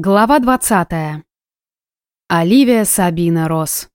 Глава 20. Оливия Сабина Росс.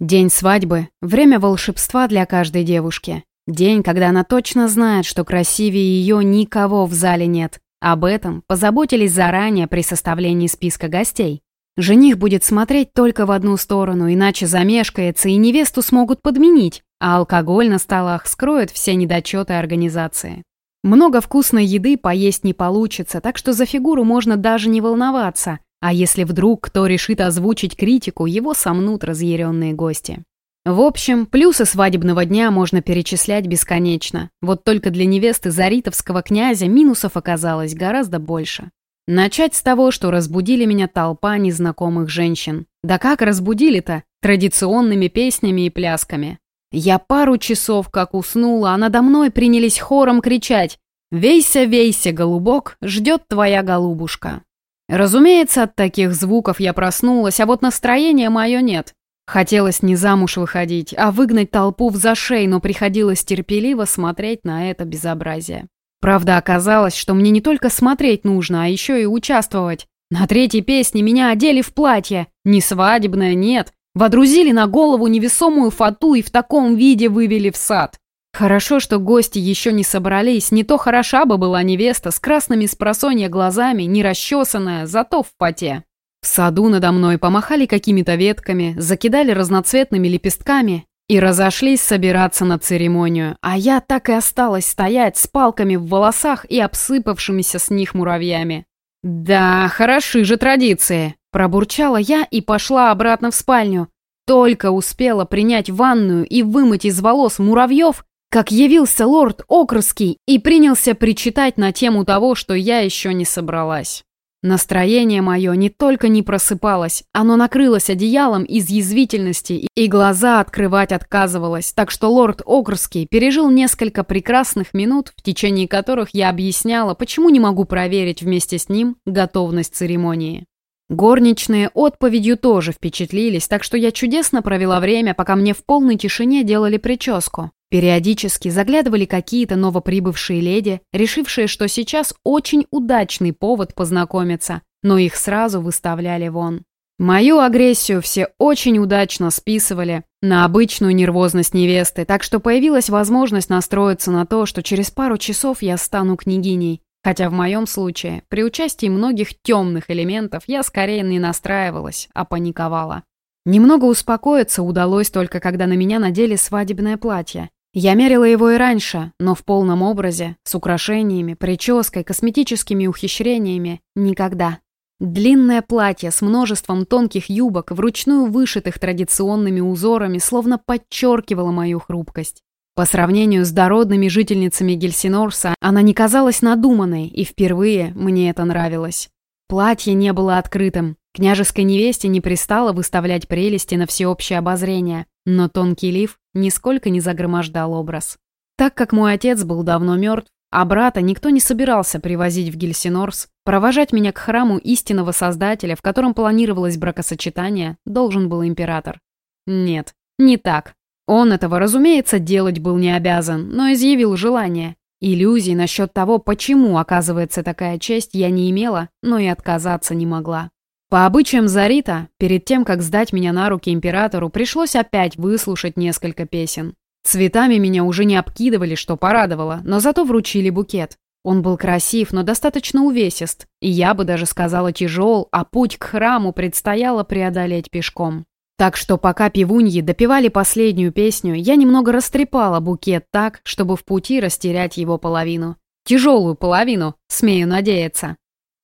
День свадьбы – время волшебства для каждой девушки. День, когда она точно знает, что красивее ее никого в зале нет. Об этом позаботились заранее при составлении списка гостей. Жених будет смотреть только в одну сторону, иначе замешкается и невесту смогут подменить, а алкоголь на столах скроет все недочеты организации. Много вкусной еды поесть не получится, так что за фигуру можно даже не волноваться. А если вдруг кто решит озвучить критику, его сомнут разъяренные гости. В общем, плюсы свадебного дня можно перечислять бесконечно. Вот только для невесты заритовского князя минусов оказалось гораздо больше. Начать с того, что разбудили меня толпа незнакомых женщин. Да как разбудили-то? Традиционными песнями и плясками. Я пару часов как уснула, а надо мной принялись хором кричать «Вейся, вейся, голубок, ждет твоя голубушка». Разумеется, от таких звуков я проснулась, а вот настроения мое нет. Хотелось не замуж выходить, а выгнать толпу в зашей, но приходилось терпеливо смотреть на это безобразие. Правда, оказалось, что мне не только смотреть нужно, а еще и участвовать. На третьей песне меня одели в платье. Не свадебное, нет. Водрузили на голову невесомую фату и в таком виде вывели в сад. Хорошо, что гости еще не собрались, не то хороша бы была невеста с красными спросонья глазами, не расчесанная, зато в поте. В саду надо мной помахали какими-то ветками, закидали разноцветными лепестками и разошлись собираться на церемонию, а я так и осталась стоять с палками в волосах и обсыпавшимися с них муравьями. «Да, хороши же традиции!» Пробурчала я и пошла обратно в спальню. Только успела принять ванную и вымыть из волос муравьев, как явился лорд Окрский и принялся причитать на тему того, что я еще не собралась. Настроение мое не только не просыпалось, оно накрылось одеялом из язвительности и глаза открывать отказывалось, так что лорд Окрский пережил несколько прекрасных минут, в течение которых я объясняла, почему не могу проверить вместе с ним готовность церемонии. Горничные отповедью тоже впечатлились, так что я чудесно провела время, пока мне в полной тишине делали прическу. Периодически заглядывали какие-то новоприбывшие леди, решившие, что сейчас очень удачный повод познакомиться, но их сразу выставляли вон. Мою агрессию все очень удачно списывали на обычную нервозность невесты, так что появилась возможность настроиться на то, что через пару часов я стану княгиней, Хотя в моем случае, при участии многих темных элементов, я скорее не настраивалась, а паниковала. Немного успокоиться удалось только когда на меня надели свадебное платье. Я мерила его и раньше, но в полном образе, с украшениями, прической, косметическими ухищрениями – никогда. Длинное платье с множеством тонких юбок, вручную вышитых традиционными узорами, словно подчеркивало мою хрупкость. По сравнению с дородными жительницами Гельсинорса, она не казалась надуманной, и впервые мне это нравилось. Платье не было открытым. Княжеской невесте не пристало выставлять прелести на всеобщее обозрение, но тонкий лиф нисколько не загромождал образ. Так как мой отец был давно мертв, а брата никто не собирался привозить в Гельсинорс, провожать меня к храму истинного создателя, в котором планировалось бракосочетание, должен был император. Нет, не так. Он этого, разумеется, делать был не обязан, но изъявил желание. Иллюзий насчет того, почему, оказывается, такая честь я не имела, но и отказаться не могла. По обычаям Зарита, перед тем, как сдать меня на руки императору, пришлось опять выслушать несколько песен. Цветами меня уже не обкидывали, что порадовало, но зато вручили букет. Он был красив, но достаточно увесист, и я бы даже сказала тяжел, а путь к храму предстояло преодолеть пешком. Так что пока пивуньи допевали последнюю песню, я немного растрепала букет так, чтобы в пути растерять его половину. Тяжелую половину, смею надеяться.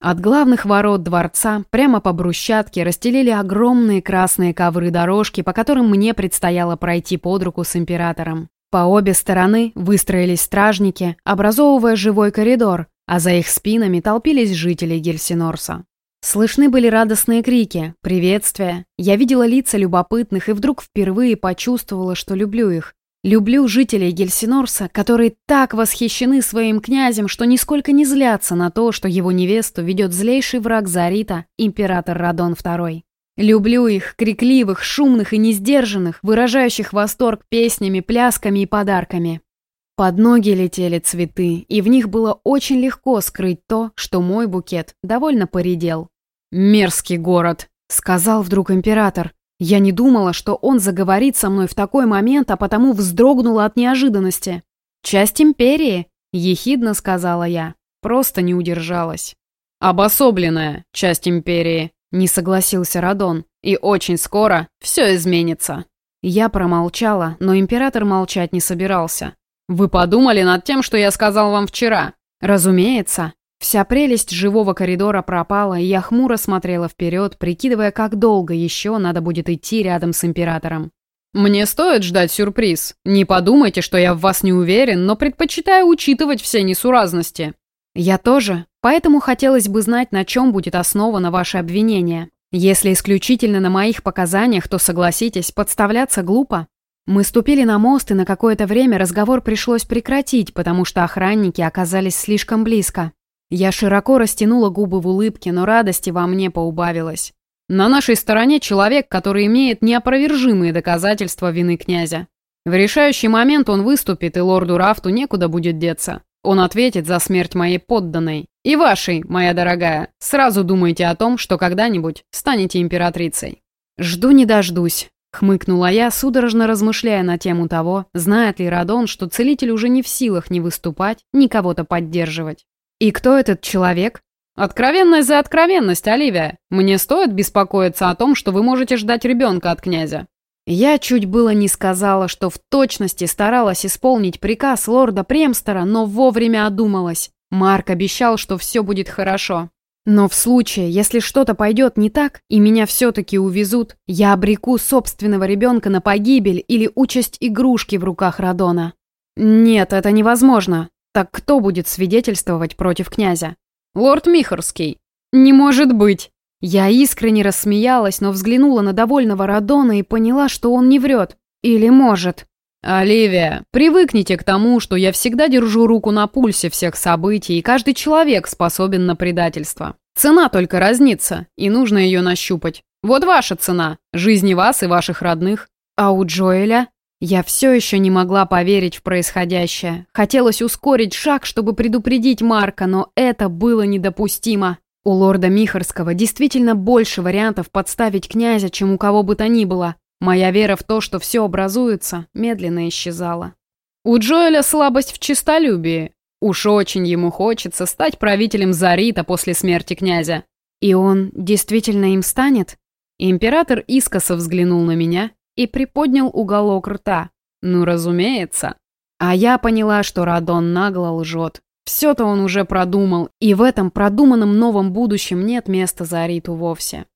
От главных ворот дворца прямо по брусчатке расстелили огромные красные ковры-дорожки, по которым мне предстояло пройти под руку с императором. По обе стороны выстроились стражники, образовывая живой коридор, а за их спинами толпились жители Гельсинорса. Слышны были радостные крики, приветствия. Я видела лица любопытных и вдруг впервые почувствовала, что люблю их. Люблю жителей Гельсинорса, которые так восхищены своим князем, что нисколько не злятся на то, что его невесту ведет злейший враг Зарита, император Радон II. Люблю их, крикливых, шумных и несдержанных, выражающих восторг песнями, плясками и подарками. Под ноги летели цветы, и в них было очень легко скрыть то, что мой букет довольно поредел. «Мерзкий город», — сказал вдруг император. Я не думала, что он заговорит со мной в такой момент, а потому вздрогнула от неожиданности. «Часть империи», — ехидно сказала я. Просто не удержалась. «Обособленная часть империи», — не согласился Радон. «И очень скоро все изменится». Я промолчала, но император молчать не собирался. «Вы подумали над тем, что я сказал вам вчера?» «Разумеется». Вся прелесть живого коридора пропала, и я хмуро смотрела вперед, прикидывая, как долго еще надо будет идти рядом с императором. «Мне стоит ждать сюрприз. Не подумайте, что я в вас не уверен, но предпочитаю учитывать все несуразности». «Я тоже. Поэтому хотелось бы знать, на чем будет основано ваше обвинение. Если исключительно на моих показаниях, то, согласитесь, подставляться глупо». Мы ступили на мост, и на какое-то время разговор пришлось прекратить, потому что охранники оказались слишком близко. Я широко растянула губы в улыбке, но радости во мне поубавилось. На нашей стороне человек, который имеет неопровержимые доказательства вины князя. В решающий момент он выступит, и лорду Рафту некуда будет деться. Он ответит за смерть моей подданной. И вашей, моя дорогая. Сразу думайте о том, что когда-нибудь станете императрицей. Жду не дождусь. Хмыкнула я, судорожно размышляя на тему того, знает ли Радон, что целитель уже не в силах ни выступать, ни кого-то поддерживать. «И кто этот человек?» «Откровенность за откровенность, Оливия. Мне стоит беспокоиться о том, что вы можете ждать ребенка от князя». Я чуть было не сказала, что в точности старалась исполнить приказ лорда Премстера, но вовремя одумалась. Марк обещал, что все будет хорошо. Но в случае, если что-то пойдет не так, и меня все-таки увезут, я обреку собственного ребенка на погибель или участь игрушки в руках Радона. Нет, это невозможно. Так кто будет свидетельствовать против князя? Лорд Михорский. Не может быть. Я искренне рассмеялась, но взглянула на довольного Радона и поняла, что он не врет. Или может. «Оливия, привыкните к тому, что я всегда держу руку на пульсе всех событий, и каждый человек способен на предательство. Цена только разнится, и нужно ее нащупать. Вот ваша цена, жизни вас и ваших родных. А у Джоэля? Я все еще не могла поверить в происходящее. Хотелось ускорить шаг, чтобы предупредить Марка, но это было недопустимо. У лорда Михарского действительно больше вариантов подставить князя, чем у кого бы то ни было. Моя вера в то, что все образуется, медленно исчезала. У Джоэля слабость в честолюбии. Уж очень ему хочется стать правителем Зарита после смерти князя. И он действительно им станет? Император искоса взглянул на меня и приподнял уголок рта. Ну, разумеется. А я поняла, что Радон нагло лжет. Все-то он уже продумал, и в этом продуманном новом будущем нет места за Ариту вовсе.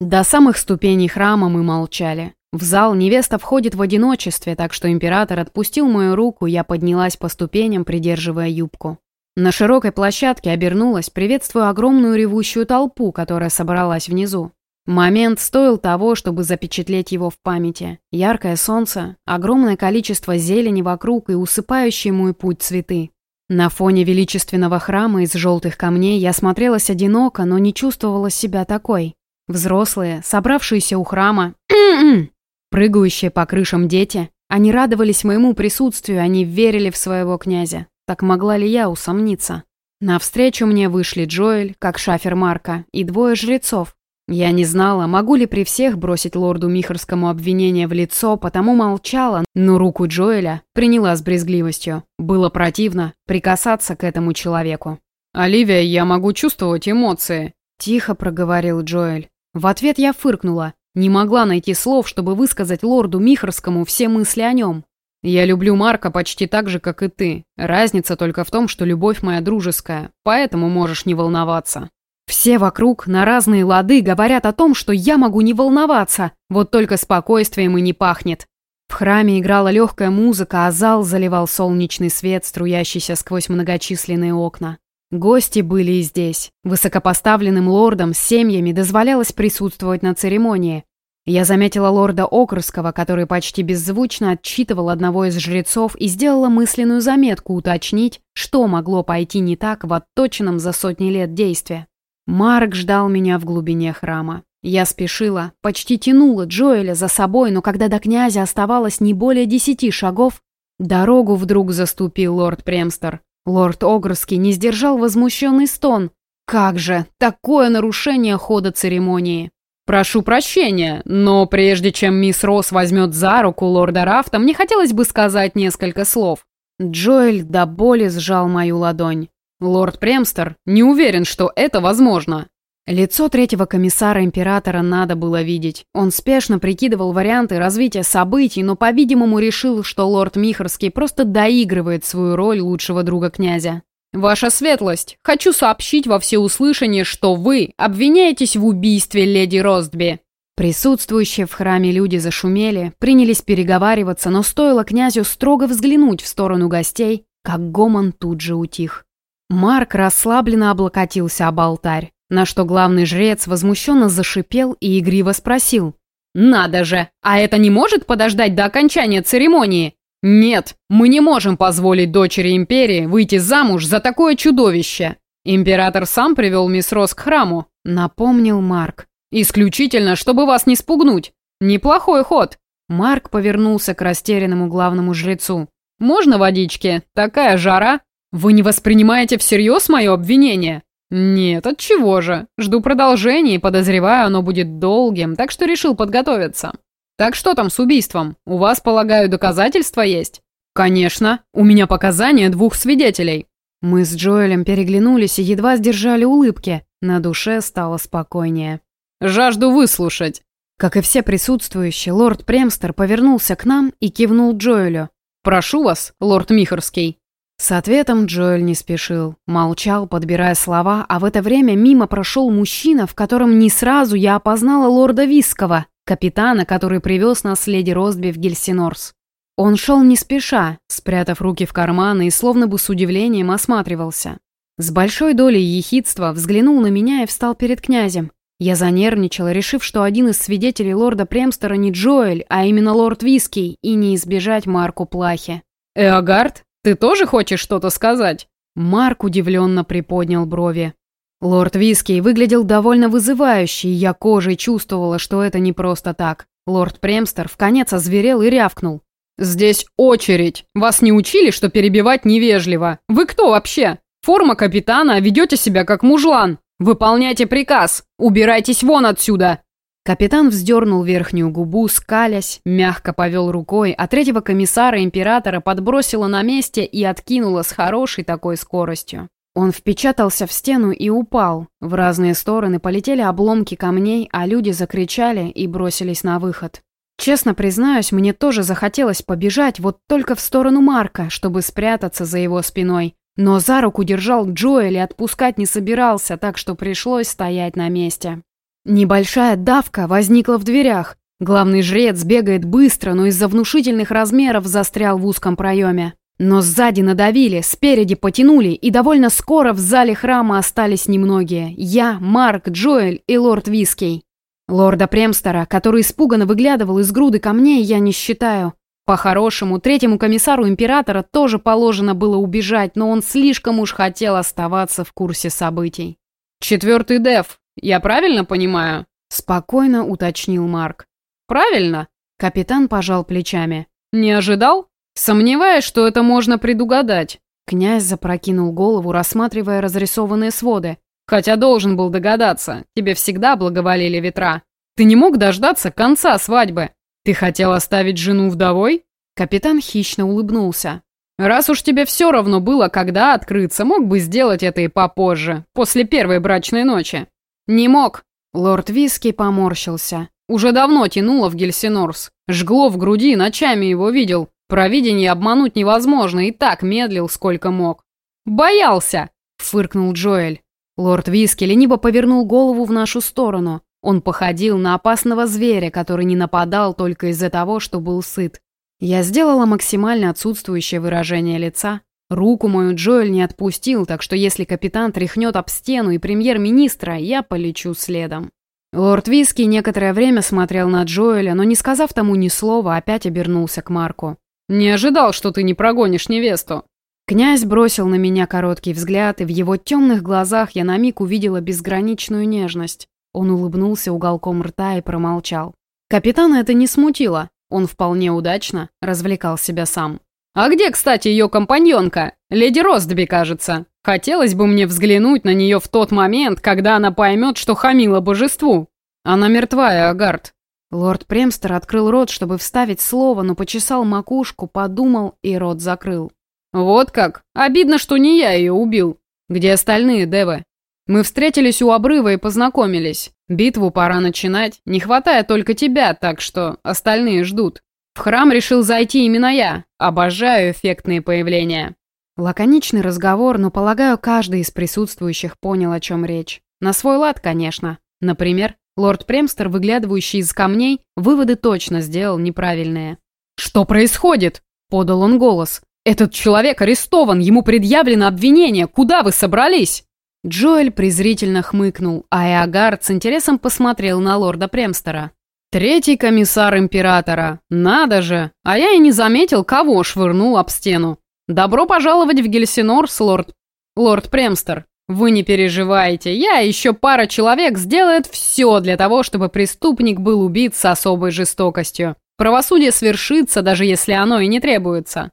До самых ступеней храма мы молчали. В зал невеста входит в одиночестве, так что император отпустил мою руку, я поднялась по ступеням, придерживая юбку. На широкой площадке обернулась, приветствуя огромную ревущую толпу, которая собралась внизу. Момент стоил того, чтобы запечатлеть его в памяти. Яркое солнце, огромное количество зелени вокруг и усыпающий мой путь цветы. На фоне величественного храма из желтых камней я смотрелась одиноко, но не чувствовала себя такой. Взрослые, собравшиеся у храма, прыгающие по крышам дети, они радовались моему присутствию, они верили в своего князя. Так могла ли я усомниться? Навстречу мне вышли Джоэль, как шафер Марка, и двое жрецов, я не знала, могу ли при всех бросить лорду Михарскому обвинение в лицо, потому молчала, но руку Джоэля приняла с брезгливостью. Было противно прикасаться к этому человеку. «Оливия, я могу чувствовать эмоции», – тихо проговорил Джоэль. В ответ я фыркнула. Не могла найти слов, чтобы высказать лорду Михарскому все мысли о нем. «Я люблю Марка почти так же, как и ты. Разница только в том, что любовь моя дружеская, поэтому можешь не волноваться». Все вокруг на разные лады говорят о том, что я могу не волноваться, вот только спокойствием и не пахнет. В храме играла легкая музыка, а зал заливал солнечный свет, струящийся сквозь многочисленные окна. Гости были и здесь. Высокопоставленным лордам с семьями дозволялось присутствовать на церемонии. Я заметила лорда Окрского, который почти беззвучно отчитывал одного из жрецов и сделала мысленную заметку уточнить, что могло пойти не так в отточенном за сотни лет действии. Марк ждал меня в глубине храма. Я спешила, почти тянула Джоэля за собой, но когда до князя оставалось не более десяти шагов, Дорогу вдруг заступил лорд Премстер. Лорд Огрский не сдержал возмущенный стон. Как же, такое нарушение хода церемонии. «Прошу прощения, но прежде чем мисс Росс возьмет за руку лорда Рафта, мне хотелось бы сказать несколько слов». Джоэль до боли сжал мою ладонь. «Лорд Премстер не уверен, что это возможно». Лицо третьего комиссара императора надо было видеть. Он спешно прикидывал варианты развития событий, но, по-видимому, решил, что лорд Михарский просто доигрывает свою роль лучшего друга князя. «Ваша светлость, хочу сообщить во всеуслышание, что вы обвиняетесь в убийстве леди Ростби». Присутствующие в храме люди зашумели, принялись переговариваться, но стоило князю строго взглянуть в сторону гостей, как гомон тут же утих. Марк расслабленно облокотился об алтарь, на что главный жрец возмущенно зашипел и игриво спросил. «Надо же! А это не может подождать до окончания церемонии? «Нет, мы не можем позволить дочери Империи выйти замуж за такое чудовище!» «Император сам привел мисс Рос к храму», — напомнил Марк. «Исключительно, чтобы вас не спугнуть. Неплохой ход». Марк повернулся к растерянному главному жрецу. «Можно водички? Такая жара. Вы не воспринимаете всерьез мое обвинение?» «Нет, от чего же? Жду продолжения и подозреваю, оно будет долгим, так что решил подготовиться». «Так что там с убийством? У вас, полагаю, доказательства есть?» «Конечно. У меня показания двух свидетелей». Мы с Джоэлем переглянулись и едва сдержали улыбки. На душе стало спокойнее. «Жажду выслушать». Как и все присутствующие, лорд Премстер повернулся к нам и кивнул Джоэлю. «Прошу вас, лорд Михарский». С ответом Джоэль не спешил, молчал, подбирая слова, а в это время мимо прошел мужчина, в котором не сразу я опознала лорда Вискова капитана, который привез нас леди Ростби в Гельсинорс. Он шел не спеша, спрятав руки в карманы и словно бы с удивлением осматривался. С большой долей ехидства взглянул на меня и встал перед князем. Я занервничала, решив, что один из свидетелей лорда Премстера не Джоэль, а именно лорд Виский, и не избежать Марку плахи. «Эогард, ты тоже хочешь что-то сказать?» Марк удивленно приподнял брови. Лорд Виски выглядел довольно вызывающе, и я кожей чувствовала, что это не просто так. Лорд Премстер в конец озверел и рявкнул. «Здесь очередь! Вас не учили, что перебивать невежливо? Вы кто вообще? Форма капитана, ведете себя как мужлан! Выполняйте приказ! Убирайтесь вон отсюда!» Капитан вздернул верхнюю губу, скалясь, мягко повел рукой, а третьего комиссара императора подбросило на месте и откинуло с хорошей такой скоростью. Он впечатался в стену и упал. В разные стороны полетели обломки камней, а люди закричали и бросились на выход. Честно признаюсь, мне тоже захотелось побежать вот только в сторону Марка, чтобы спрятаться за его спиной. Но за руку держал Джоэль и отпускать не собирался, так что пришлось стоять на месте. Небольшая давка возникла в дверях. Главный жрец бегает быстро, но из-за внушительных размеров застрял в узком проеме. Но сзади надавили, спереди потянули, и довольно скоро в зале храма остались немногие. Я, Марк, Джоэль и лорд Виский. Лорда Премстера, который испуганно выглядывал из груды камней, я не считаю. По-хорошему, третьему комиссару императора тоже положено было убежать, но он слишком уж хотел оставаться в курсе событий. «Четвертый деф, я правильно понимаю?» Спокойно уточнил Марк. «Правильно?» Капитан пожал плечами. «Не ожидал?» Сомневаюсь, что это можно предугадать. Князь запрокинул голову, рассматривая разрисованные своды. Хотя должен был догадаться, тебе всегда благоволили ветра. Ты не мог дождаться конца свадьбы. Ты хотел оставить жену вдовой? Капитан хищно улыбнулся. Раз уж тебе все равно было, когда открыться, мог бы сделать это и попозже, после первой брачной ночи. Не мог. Лорд Виски поморщился. Уже давно тянуло в Гельсинорс. Жгло в груди, ночами его видел. Провидение обмануть невозможно, и так медлил сколько мог. «Боялся!» — фыркнул Джоэль. Лорд Виски лениво повернул голову в нашу сторону. Он походил на опасного зверя, который не нападал только из-за того, что был сыт. Я сделала максимально отсутствующее выражение лица. Руку мою Джоэль не отпустил, так что если капитан тряхнет об стену и премьер-министра, я полечу следом. Лорд Виски некоторое время смотрел на Джоэля, но не сказав тому ни слова, опять обернулся к Марку. «Не ожидал, что ты не прогонишь невесту». Князь бросил на меня короткий взгляд, и в его темных глазах я на миг увидела безграничную нежность. Он улыбнулся уголком рта и промолчал. Капитана это не смутило. Он вполне удачно развлекал себя сам. А где, кстати, ее компаньонка? Леди Ростби, кажется. Хотелось бы мне взглянуть на нее в тот момент, когда она поймет, что хамила божеству. Она мертвая, Агард. Лорд Премстер открыл рот, чтобы вставить слово, но почесал макушку, подумал и рот закрыл. «Вот как? Обидно, что не я ее убил. Где остальные, Девы?» «Мы встретились у обрыва и познакомились. Битву пора начинать. Не хватает только тебя, так что остальные ждут. В храм решил зайти именно я. Обожаю эффектные появления». Лаконичный разговор, но, полагаю, каждый из присутствующих понял, о чем речь. На свой лад, конечно. Например, лорд Премстер, выглядывающий из камней, выводы точно сделал неправильные. «Что происходит?» – подал он голос. «Этот человек арестован, ему предъявлено обвинение. Куда вы собрались?» Джоэль презрительно хмыкнул, а Эогард с интересом посмотрел на лорда Премстера. «Третий комиссар императора. Надо же! А я и не заметил, кого швырнул об стену. Добро пожаловать в Гельсинорс, лорд... лорд Премстер. Вы не переживайте, я и еще пара человек сделают все для того, чтобы преступник был убит с особой жестокостью. Правосудие свершится, даже если оно и не требуется.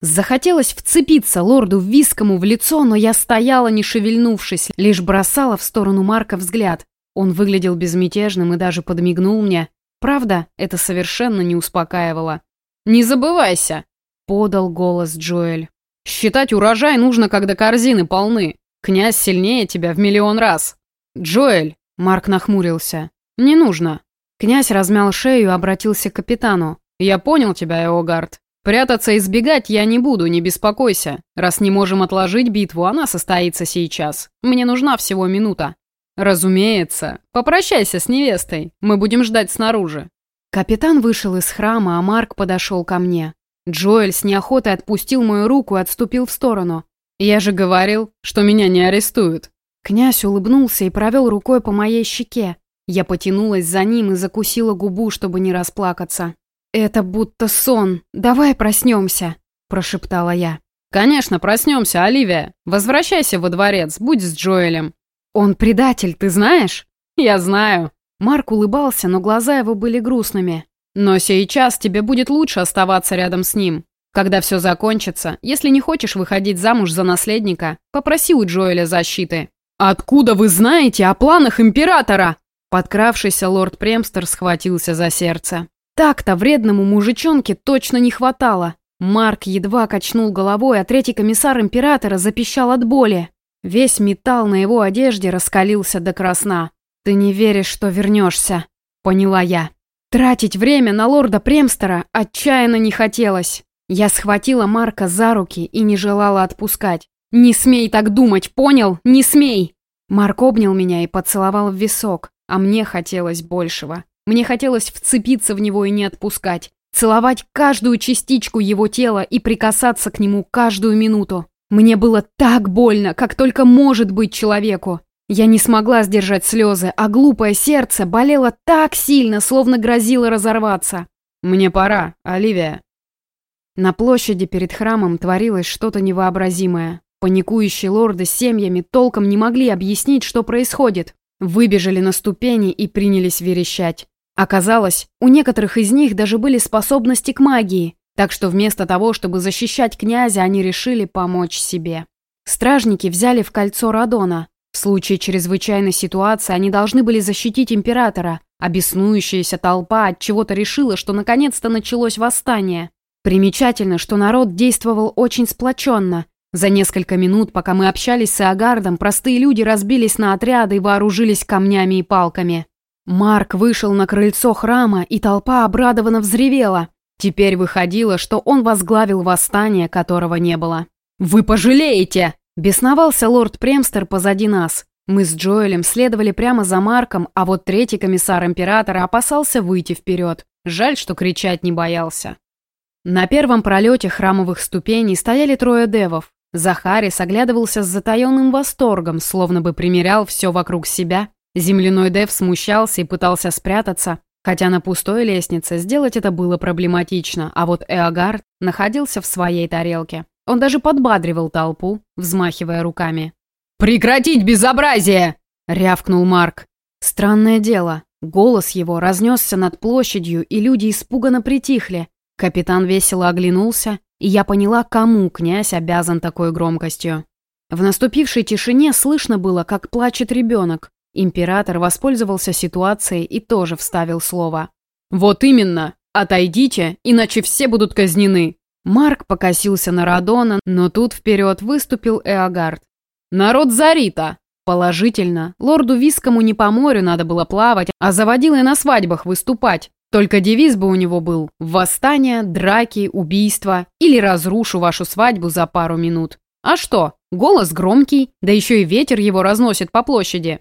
Захотелось вцепиться лорду Вискому в лицо, но я стояла, не шевельнувшись, лишь бросала в сторону Марка взгляд. Он выглядел безмятежным и даже подмигнул мне. Правда, это совершенно не успокаивало. «Не забывайся!» — подал голос Джоэль. «Считать урожай нужно, когда корзины полны. Князь сильнее тебя в миллион раз». «Джоэль!» — Марк нахмурился. «Не нужно». Князь размял шею и обратился к капитану. «Я понял тебя, Эогард. Прятаться и сбегать я не буду, не беспокойся. Раз не можем отложить битву, она состоится сейчас. Мне нужна всего минута. Разумеется. Попрощайся с невестой. Мы будем ждать снаружи. Капитан вышел из храма, а Марк подошел ко мне. Джоэль с неохотой отпустил мою руку и отступил в сторону. Я же говорил, что меня не арестуют. Князь улыбнулся и провел рукой по моей щеке. Я потянулась за ним и закусила губу, чтобы не расплакаться. «Это будто сон. Давай проснемся», – прошептала я. «Конечно, проснемся, Оливия. Возвращайся во дворец, будь с Джоэлем». «Он предатель, ты знаешь?» «Я знаю». Марк улыбался, но глаза его были грустными. «Но сейчас тебе будет лучше оставаться рядом с ним. Когда все закончится, если не хочешь выходить замуж за наследника, попроси у Джоэля защиты». «Откуда вы знаете о планах императора?» Подкравшийся лорд Премстер схватился за сердце. Так-то вредному мужичонке точно не хватало. Марк едва качнул головой, а третий комиссар императора запищал от боли. Весь металл на его одежде раскалился до красна. «Ты не веришь, что вернешься», — поняла я. Тратить время на лорда Премстера отчаянно не хотелось. Я схватила Марка за руки и не желала отпускать. «Не смей так думать, понял? Не смей!» Марк обнял меня и поцеловал в висок, а мне хотелось большего. Мне хотелось вцепиться в него и не отпускать, целовать каждую частичку его тела и прикасаться к нему каждую минуту. Мне было так больно, как только может быть человеку. Я не смогла сдержать слезы, а глупое сердце болело так сильно, словно грозило разорваться. «Мне пора, Оливия». На площади перед храмом творилось что-то невообразимое. Паникующие лорды с семьями толком не могли объяснить, что происходит. Выбежали на ступени и принялись верещать. Оказалось, у некоторых из них даже были способности к магии, так что вместо того, чтобы защищать князя, они решили помочь себе. Стражники взяли в кольцо Радона. В случае чрезвычайной ситуации они должны были защитить императора, а беснующаяся толпа от чего-то решила, что наконец-то началось восстание. Примечательно, что народ действовал очень сплоченно. За несколько минут, пока мы общались с Иогардом, простые люди разбились на отряды и вооружились камнями и палками. Марк вышел на крыльцо храма, и толпа обрадованно взревела. Теперь выходило, что он возглавил восстание, которого не было. «Вы пожалеете!» – бесновался лорд Премстер позади нас. Мы с Джоэлем следовали прямо за Марком, а вот третий комиссар императора опасался выйти вперед. Жаль, что кричать не боялся. На первом пролете храмовых ступеней стояли трое девов. Захарис оглядывался с затаенным восторгом, словно бы примерял все вокруг себя Земляной Дев смущался и пытался спрятаться, хотя на пустой лестнице сделать это было проблематично, а вот Эогард находился в своей тарелке. Он даже подбадривал толпу, взмахивая руками. «Прекратить безобразие!» — рявкнул Марк. Странное дело, голос его разнесся над площадью, и люди испуганно притихли. Капитан весело оглянулся, и я поняла, кому князь обязан такой громкостью. В наступившей тишине слышно было, как плачет ребенок. Император воспользовался ситуацией и тоже вставил слово. «Вот именно! Отойдите, иначе все будут казнены!» Марк покосился на Радона, но тут вперед выступил Эогард. «Народ Зарита!» Положительно, лорду Вискому не по морю надо было плавать, а заводилой на свадьбах выступать. Только девиз бы у него был «Восстание, драки, убийства» или «Разрушу вашу свадьбу за пару минут». А что? Голос громкий, да еще и ветер его разносит по площади.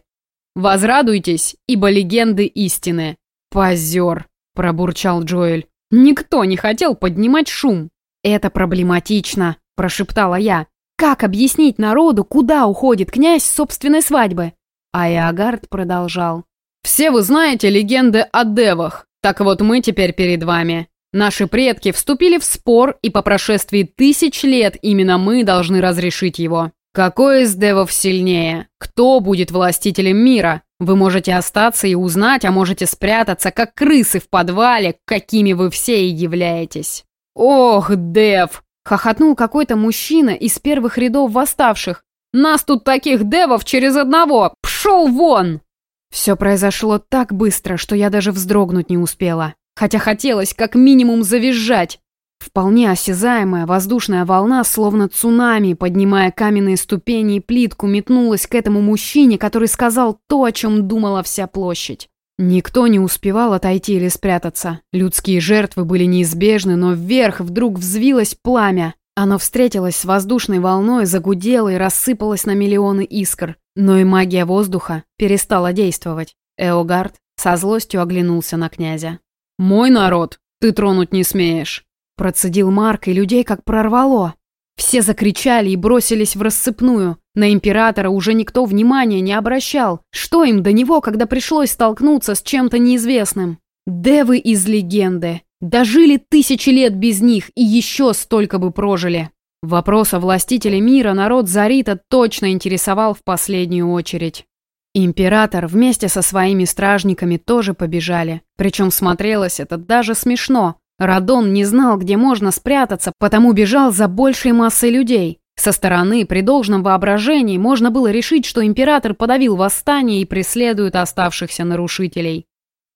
«Возрадуйтесь, ибо легенды истины». «Позер», – пробурчал Джоэль. «Никто не хотел поднимать шум». «Это проблематично», – прошептала я. Как объяснить народу, куда уходит князь с собственной свадьбы? А Иогард продолжал. «Все вы знаете легенды о девах. Так вот мы теперь перед вами. Наши предки вступили в спор, и по прошествии тысяч лет именно мы должны разрешить его. Какой из девов сильнее? Кто будет властителем мира? Вы можете остаться и узнать, а можете спрятаться, как крысы в подвале, какими вы все и являетесь. Ох, дев, Хохотнул какой-то мужчина из первых рядов восставших. «Нас тут таких девов через одного! Пшел вон!» Все произошло так быстро, что я даже вздрогнуть не успела. Хотя хотелось как минимум завизжать. Вполне осязаемая воздушная волна, словно цунами, поднимая каменные ступени и плитку, метнулась к этому мужчине, который сказал то, о чем думала вся площадь. Никто не успевал отойти или спрятаться. Людские жертвы были неизбежны, но вверх вдруг взвилось пламя. Оно встретилось с воздушной волной, загудело и рассыпалось на миллионы искр. Но и магия воздуха перестала действовать. Эогард со злостью оглянулся на князя. «Мой народ, ты тронуть не смеешь!» Процедил Марк, и людей как прорвало. Все закричали и бросились в рассыпную. На императора уже никто внимания не обращал. Что им до него, когда пришлось столкнуться с чем-то неизвестным? Девы из легенды. Дожили тысячи лет без них и еще столько бы прожили. Вопрос о властителе мира народ Зарита точно интересовал в последнюю очередь. Император вместе со своими стражниками тоже побежали. Причем смотрелось это даже смешно. Радон не знал, где можно спрятаться, потому бежал за большей массой людей. Со стороны, при должном воображении, можно было решить, что император подавил восстание и преследует оставшихся нарушителей.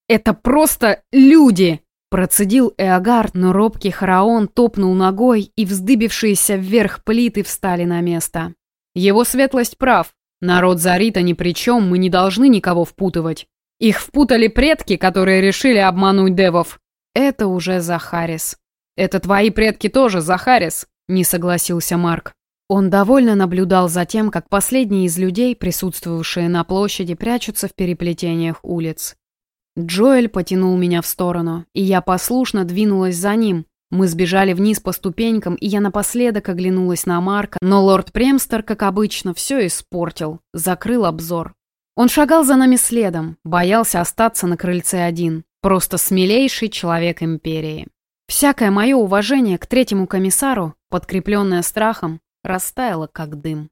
«Это просто люди!» Процедил Эогард, но робкий Хараон топнул ногой, и вздыбившиеся вверх плиты встали на место. Его светлость прав. Народ Зарита ни при чем, мы не должны никого впутывать. Их впутали предки, которые решили обмануть девов. «Это уже Захарис». «Это твои предки тоже, Захарис», — не согласился Марк. Он довольно наблюдал за тем, как последние из людей, присутствовавшие на площади, прячутся в переплетениях улиц. Джоэль потянул меня в сторону, и я послушно двинулась за ним. Мы сбежали вниз по ступенькам, и я напоследок оглянулась на Марка, но лорд Премстер, как обычно, все испортил, закрыл обзор. Он шагал за нами следом, боялся остаться на крыльце один. Просто смелейший человек империи. Всякое мое уважение к третьему комиссару, подкрепленное страхом, растаяло как дым.